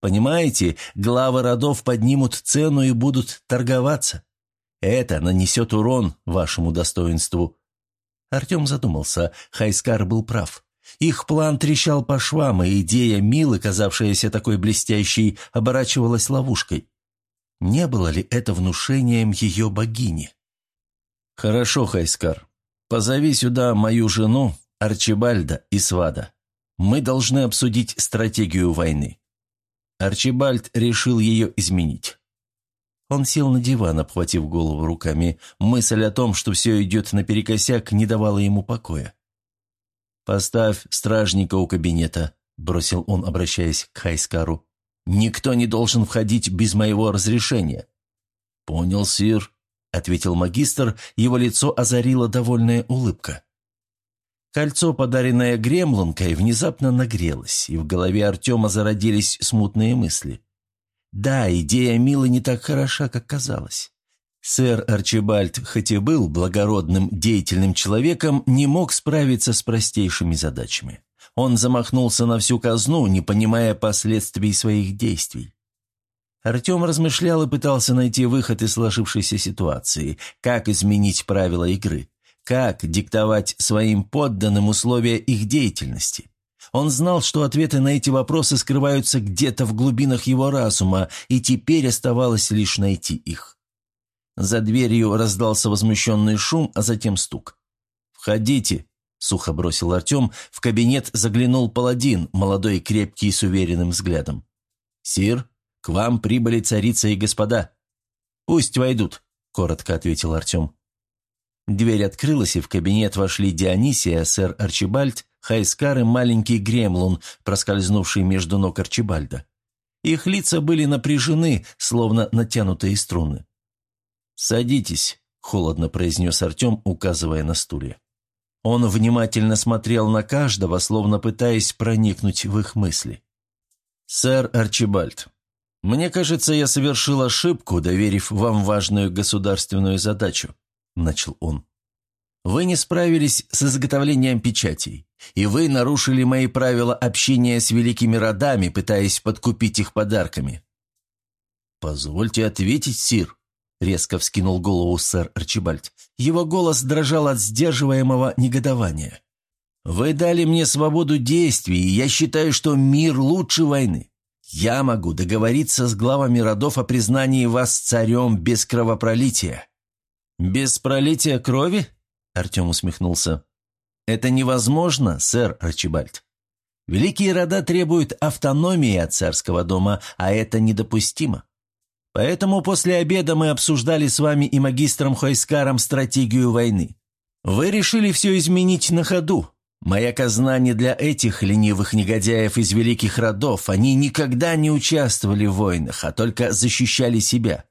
A: Понимаете, главы родов поднимут цену и будут торговаться. Это нанесет урон вашему достоинству». Артем задумался. Хайскар был прав. Их план трещал по швам, и идея Милы, казавшаяся такой блестящей, оборачивалась ловушкой. Не было ли это внушением ее богини? «Хорошо, Хайскар. Позови сюда мою жену, Арчибальда и Свада. Мы должны обсудить стратегию войны». Арчибальд решил ее изменить. Он сел на диван, обхватив голову руками. Мысль о том, что все идет наперекосяк, не давала ему покоя. «Поставь стражника у кабинета», – бросил он, обращаясь к Хайскару. «Никто не должен входить без моего разрешения». «Понял, сир», – ответил магистр, его лицо озарила довольная улыбка. Кольцо, подаренное гремлункой, внезапно нагрелось, и в голове Артема зародились смутные мысли. Да, идея Милы не так хороша, как казалось. Сэр Арчибальд, хоть и был благородным, деятельным человеком, не мог справиться с простейшими задачами. Он замахнулся на всю казну, не понимая последствий своих действий. Артем размышлял и пытался найти выход из сложившейся ситуации, как изменить правила игры, как диктовать своим подданным условия их деятельности. Он знал, что ответы на эти вопросы скрываются где-то в глубинах его разума, и теперь оставалось лишь найти их. За дверью раздался возмущенный шум, а затем стук. «Входите», — сухо бросил Артем. В кабинет заглянул паладин, молодой крепкий, с уверенным взглядом. «Сир, к вам прибыли царица и господа». «Пусть войдут», — коротко ответил Артем. Дверь открылась, и в кабинет вошли Дионисия, сэр Арчибальд, Хайскар и маленький Гремлун, проскользнувший между ног Арчибальда. Их лица были напряжены, словно натянутые струны. «Садитесь», — холодно произнес Артем, указывая на стулья. Он внимательно смотрел на каждого, словно пытаясь проникнуть в их мысли. «Сэр Арчибальд, мне кажется, я совершил ошибку, доверив вам важную государственную задачу», — начал он. «Вы не справились с изготовлением печатей, и вы нарушили мои правила общения с великими родами, пытаясь подкупить их подарками». «Позвольте ответить, Сир», резко вскинул голову сэр Арчибальд. Его голос дрожал от сдерживаемого негодования. «Вы дали мне свободу действий, и я считаю, что мир лучше войны. Я могу договориться с главами родов о признании вас царем без кровопролития». «Без пролития крови?» – Артем усмехнулся. «Это невозможно, сэр Арчибальд. Великие рода требуют автономии от царского дома, а это недопустимо. Поэтому после обеда мы обсуждали с вами и магистром Хойскаром стратегию войны. Вы решили все изменить на ходу. Моя казна не для этих ленивых негодяев из великих родов. Они никогда не участвовали в войнах, а только защищали себя.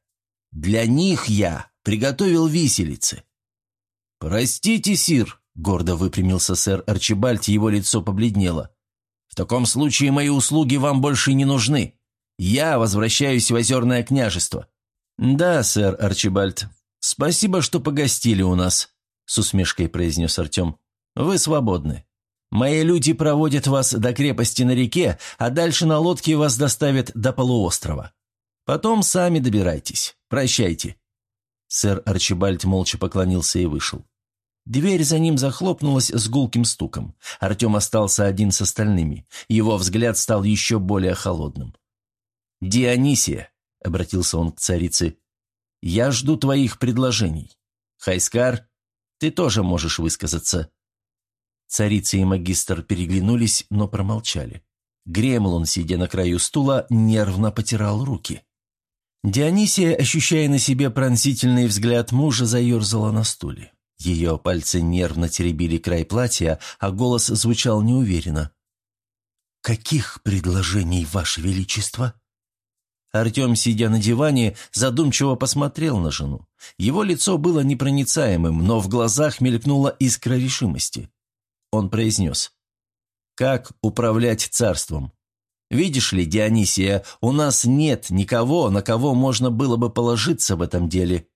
A: Для них я приготовил виселицы». «Простите, сир», — гордо выпрямился сэр Арчибальд, его лицо побледнело. «В таком случае мои услуги вам больше не нужны. Я возвращаюсь в Озерное княжество». «Да, сэр Арчибальд. Спасибо, что погостили у нас», — с усмешкой произнес Артем. «Вы свободны. Мои люди проводят вас до крепости на реке, а дальше на лодке вас доставят до полуострова. Потом сами добирайтесь. Прощайте». Сэр Арчибальд молча поклонился и вышел. Дверь за ним захлопнулась с гулким стуком. Артем остался один с остальными. Его взгляд стал еще более холодным. «Дионисия», — обратился он к царице, — «я жду твоих предложений. Хайскар, ты тоже можешь высказаться». Царица и магистр переглянулись, но промолчали. Гремлон, сидя на краю стула, нервно потирал руки. Дионисия, ощущая на себе пронзительный взгляд мужа, заерзала на стуле. Ее пальцы нервно теребили край платья, а голос звучал неуверенно. «Каких предложений, Ваше Величество?» Артем, сидя на диване, задумчиво посмотрел на жену. Его лицо было непроницаемым, но в глазах мелькнула искра решимости. Он произнес. «Как управлять царством? Видишь ли, Дионисия, у нас нет никого, на кого можно было бы положиться в этом деле.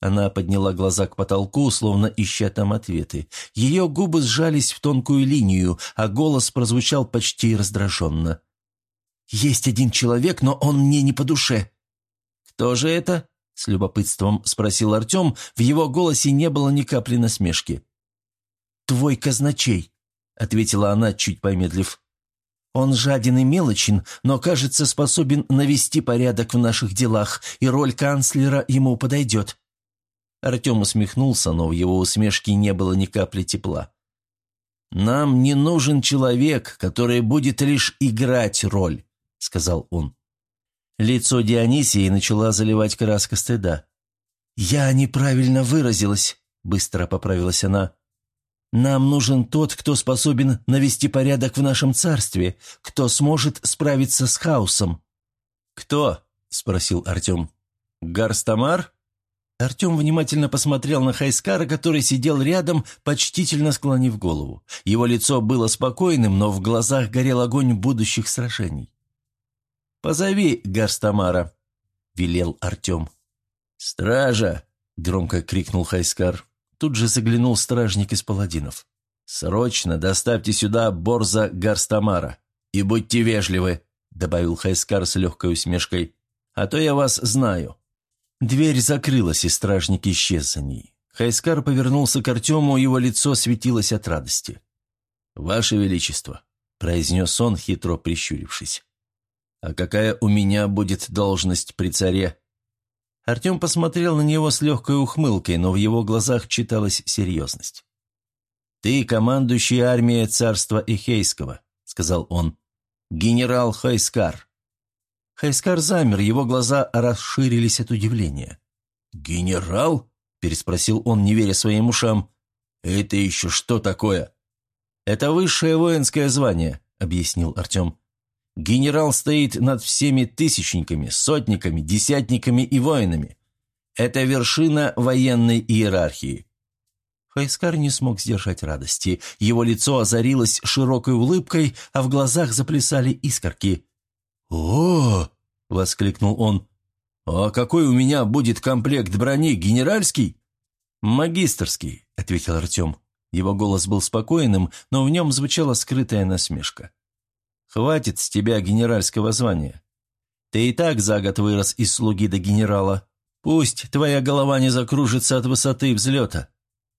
A: Она подняла глаза к потолку, словно ища там ответы. Ее губы сжались в тонкую линию, а голос прозвучал почти раздраженно. «Есть один человек, но он мне не по душе». «Кто же это?» — с любопытством спросил Артем. В его голосе не было ни капли насмешки. «Твой казначей», — ответила она, чуть помедлив. «Он жаден и мелочен, но, кажется, способен навести порядок в наших делах, и роль канцлера ему подойдет. Артем усмехнулся, но в его усмешке не было ни капли тепла. «Нам не нужен человек, который будет лишь играть роль», — сказал он. Лицо Дионисии начала заливать краска стыда. «Я неправильно выразилась», — быстро поправилась она. «Нам нужен тот, кто способен навести порядок в нашем царстве, кто сможет справиться с хаосом». «Кто?» — спросил Артем. «Гарстамар?» Артем внимательно посмотрел на Хайскара, который сидел рядом, почтительно склонив голову. Его лицо было спокойным, но в глазах горел огонь будущих сражений. «Позови Гарстамара», — велел Артем. «Стража!» — громко крикнул Хайскар. Тут же заглянул стражник из паладинов. «Срочно доставьте сюда Борза Гарстамара. И будьте вежливы», — добавил Хайскар с легкой усмешкой. «А то я вас знаю». Дверь закрылась, и стражник исчез за ней. Хайскар повернулся к Артему, его лицо светилось от радости. «Ваше Величество», — произнес он, хитро прищурившись. «А какая у меня будет должность при царе?» Артем посмотрел на него с легкой ухмылкой, но в его глазах читалась серьезность. «Ты командующий армией царства Эхейского», — сказал он. «Генерал Хайскар». Хайскар замер, его глаза расширились от удивления. «Генерал?» – переспросил он, не веря своим ушам. «Это еще что такое?» «Это высшее воинское звание», – объяснил Артем. «Генерал стоит над всеми тысячниками, сотниками, десятниками и воинами. Это вершина военной иерархии». Хайскар не смог сдержать радости. Его лицо озарилось широкой улыбкой, а в глазах заплясали искорки. «О!» — воскликнул он. «А какой у меня будет комплект брони, генеральский?» «Магистрский», — ответил Артем. Его голос был спокойным, но в нем звучала скрытая насмешка. «Хватит с тебя генеральского звания. Ты и так за год вырос из слуги до генерала. Пусть твоя голова не закружится от высоты взлета».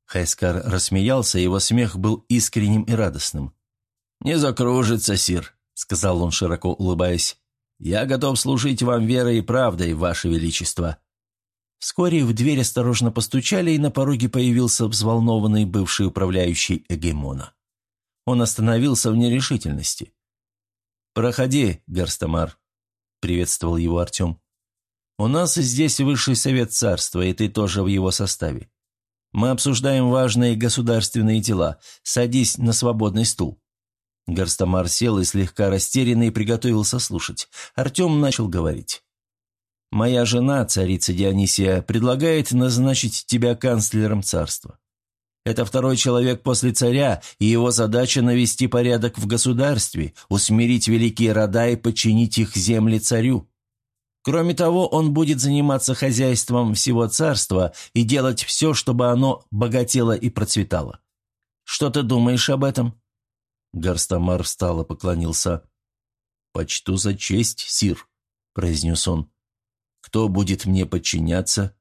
A: Хайскар рассмеялся, его смех был искренним и радостным. «Не закружится, Сир», — сказал он, широко улыбаясь. «Я готов служить вам верой и правдой, Ваше Величество». Вскоре в дверь осторожно постучали, и на пороге появился взволнованный бывший управляющий Эгемона. Он остановился в нерешительности. «Проходи, Гарстамар», — приветствовал его Артем. «У нас здесь высший совет царства, и ты тоже в его составе. Мы обсуждаем важные государственные дела. Садись на свободный стул». Гарстамар сел и слегка растерянный приготовился слушать. Артем начал говорить. «Моя жена, царица Дионисия, предлагает назначить тебя канцлером царства. Это второй человек после царя, и его задача навести порядок в государстве, усмирить великие рода и подчинить их земли царю. Кроме того, он будет заниматься хозяйством всего царства и делать все, чтобы оно богатело и процветало. Что ты думаешь об этом?» Гарстамар встал и поклонился. «Почту за честь, сир», — произнес он. Кто будет мне подчиняться?»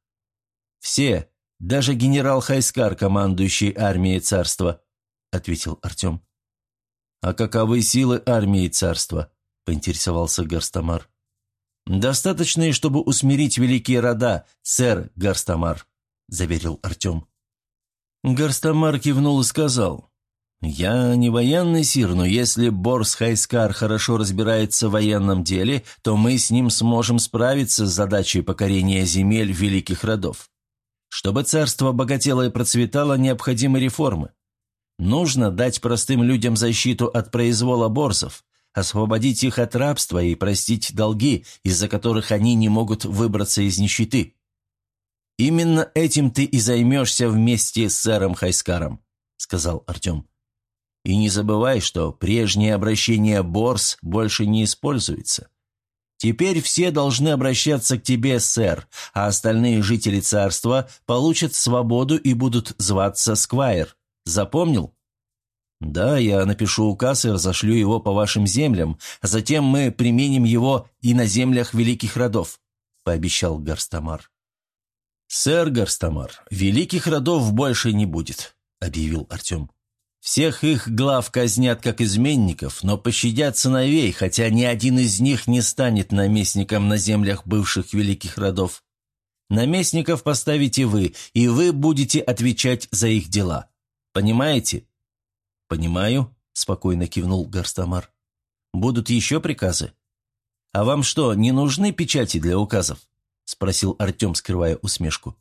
A: «Все, даже генерал Хайскар, командующий армией царства», — ответил Артем. «А каковы силы армии царства?» — поинтересовался Гарстамар. «Достаточные, чтобы усмирить великие рода, сэр Гарстамар», — заверил Артем. Гарстамар кивнул и сказал, «Я не военный сир, но если Борс Хайскар хорошо разбирается в военном деле, то мы с ним сможем справиться с задачей покорения земель великих родов. Чтобы царство богатело и процветало, необходимы реформы. Нужно дать простым людям защиту от произвола борсов, освободить их от рабства и простить долги, из-за которых они не могут выбраться из нищеты. Именно этим ты и займешься вместе с сэром Хайскаром», — сказал Артем. И не забывай, что прежнее обращение Борс больше не используется. Теперь все должны обращаться к тебе, сэр, а остальные жители царства получат свободу и будут зваться Сквайр. Запомнил? Да, я напишу указ и разошлю его по вашим землям, а затем мы применим его и на землях великих родов, пообещал Гарстамар. «Сэр Гарстамар, великих родов больше не будет», — объявил Артем. Всех их глав казнят как изменников, но пощадят сыновей, хотя ни один из них не станет наместником на землях бывших великих родов. Наместников поставите вы, и вы будете отвечать за их дела. Понимаете?» «Понимаю», — спокойно кивнул Гарстамар. «Будут еще приказы?» «А вам что, не нужны печати для указов?» — спросил Артем, скрывая усмешку.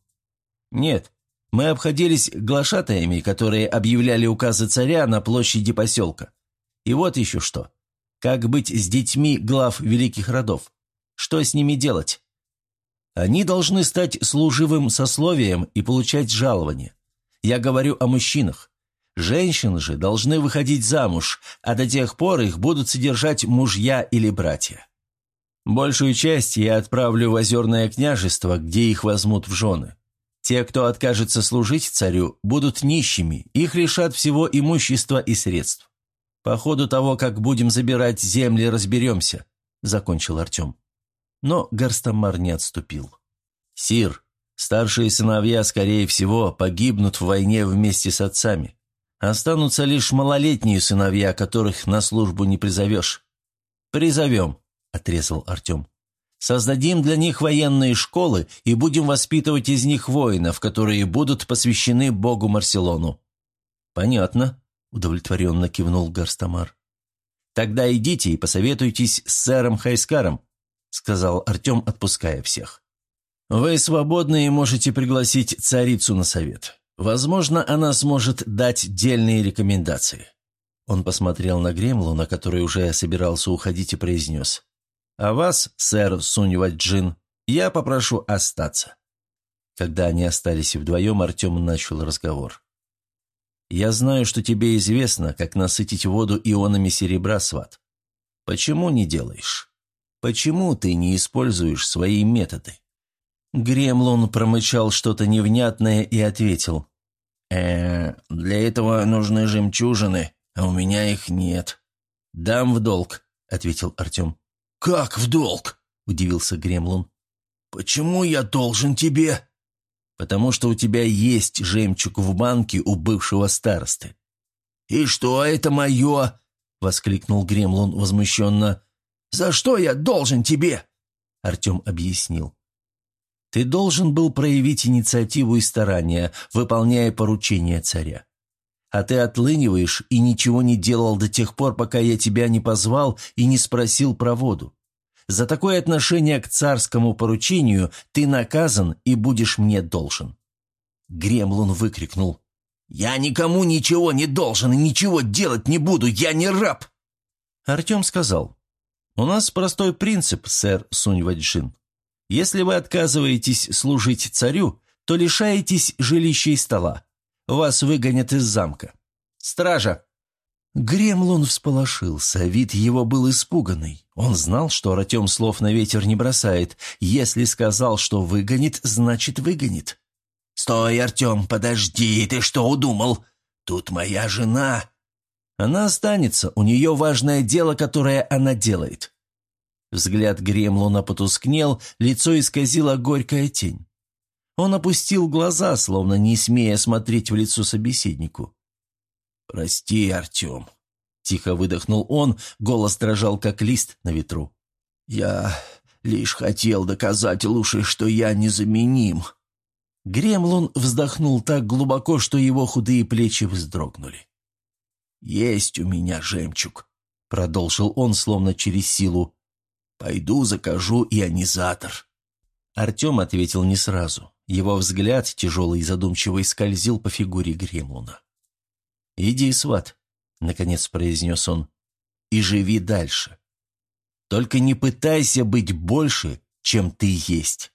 A: «Нет, мы обходились глашатаями, которые объявляли указы царя на площади поселка. И вот еще что. Как быть с детьми глав великих родов? Что с ними делать? Они должны стать служивым сословием и получать жалование. Я говорю о мужчинах. Женщины же должны выходить замуж, а до тех пор их будут содержать мужья или братья. Большую часть я отправлю в Озерное княжество, где их возьмут в жены. Те, кто откажется служить царю, будут нищими, их лишат всего имущества и средств. По ходу того, как будем забирать земли, разберемся», — закончил Артем. Но Гарстамар не отступил. «Сир, старшие сыновья, скорее всего, погибнут в войне вместе с отцами. Останутся лишь малолетние сыновья, которых на службу не призовешь». «Призовем», — отрезал Артем. Создадим для них военные школы и будем воспитывать из них воинов, которые будут посвящены богу Марселону». «Понятно», — удовлетворенно кивнул Гарстамар. «Тогда идите и посоветуйтесь с сэром Хайскаром», — сказал Артем, отпуская всех. «Вы свободны и можете пригласить царицу на совет. Возможно, она сможет дать дельные рекомендации». Он посмотрел на Гремлу, на который уже собирался уходить, и произнес. А вас, сэр Суньваджин, я попрошу остаться». Когда они остались вдвоем, Артем начал разговор. «Я знаю, что тебе известно, как насытить воду ионами серебра, сват. Почему не делаешь? Почему ты не используешь свои методы?» Гремлун промычал что-то невнятное и ответил. «Э, для этого нужны жемчужины, а у меня их нет». «Дам в долг», — ответил Артем. «Как в долг?» – удивился Гремлун. «Почему я должен тебе?» «Потому что у тебя есть жемчуг в банке у бывшего старосты». «И что это мое?» – воскликнул Гремлун возмущенно. «За что я должен тебе?» – Артем объяснил. «Ты должен был проявить инициативу и старания, выполняя поручения царя. А ты отлыниваешь и ничего не делал до тех пор, пока я тебя не позвал и не спросил про воду. За такое отношение к царскому поручению ты наказан и будешь мне должен». Гремлун выкрикнул. «Я никому ничего не должен и ничего делать не буду, я не раб!» Артем сказал. «У нас простой принцип, сэр Сунь-Ваджин. Если вы отказываетесь служить царю, то лишаетесь жилища и стола. Вас выгонят из замка. Стража!» Гремлун всполошился, вид его был испуганный. Он знал, что Артем слов на ветер не бросает. Если сказал, что выгонит, значит выгонит. «Стой, Артем, подожди, ты что удумал? Тут моя жена!» «Она останется, у нее важное дело, которое она делает».
B: Взгляд Гремлуна потускнел, лицо исказила горькая тень. Он опустил глаза, словно не смея смотреть в лицо собеседнику. «Прости, Артем», — тихо выдохнул он, голос дрожал, как лист на ветру. «Я лишь хотел доказать Луше, что я незаменим». Гремлун вздохнул так глубоко, что его худые плечи вздрогнули. «Есть у меня жемчуг», — продолжил он, словно через силу. «Пойду закажу ионизатор». Артем ответил не сразу. Его взгляд, тяжелый и задумчивый, скользил по фигуре Гремлуна. «Иди, сват», — наконец произнес он, — «и живи дальше. Только не пытайся быть больше, чем ты есть».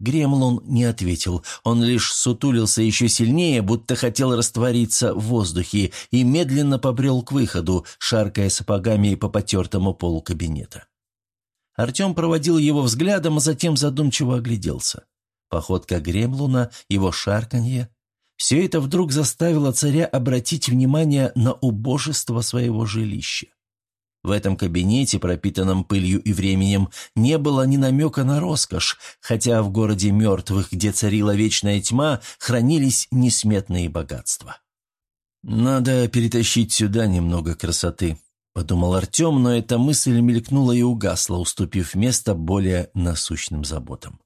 B: Гремлун не ответил, он лишь сутулился еще сильнее, будто хотел раствориться в воздухе, и медленно побрел к выходу, шаркая сапогами по потертому полу кабинета. Артем проводил его взглядом, а затем задумчиво огляделся. Походка Гремлуна, его шарканье — все это вдруг заставило царя обратить внимание на убожество своего жилища. В этом кабинете, пропитанном пылью и временем, не было ни намека на роскошь, хотя в городе мертвых, где царила вечная тьма, хранились несметные богатства. «Надо перетащить сюда немного красоты», — подумал Артем, но эта мысль мелькнула и угасла, уступив место более насущным заботам.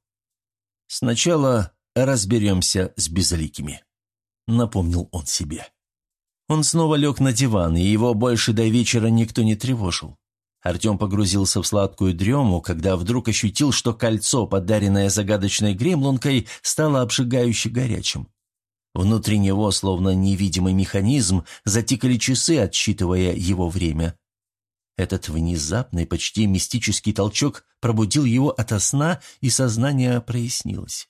B: «Сначала разберемся с безликими», — напомнил он себе. Он снова лег на диван, и его больше до вечера никто не тревожил. Артем погрузился в сладкую дрему, когда вдруг ощутил, что кольцо, подаренное загадочной гремлункой, стало обжигающе горячим. Внутри него, словно невидимый механизм, затикали часы, отсчитывая его время. Этот внезапный, почти мистический толчок пробудил его ото сна, и сознание прояснилось.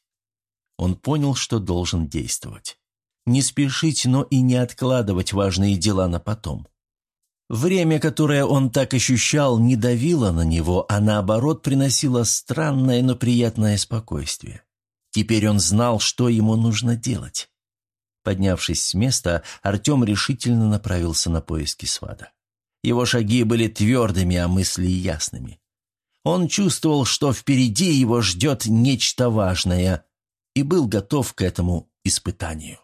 B: Он понял, что должен действовать не спешить, но и не откладывать важные дела на потом. Время, которое он так ощущал, не давило на него, а наоборот приносило странное, но приятное спокойствие. Теперь он знал, что ему нужно делать. Поднявшись с места, Артем решительно направился на поиски свада. Его шаги были твердыми, а мысли ясными. Он чувствовал, что впереди его ждет нечто важное, и был готов к этому испытанию.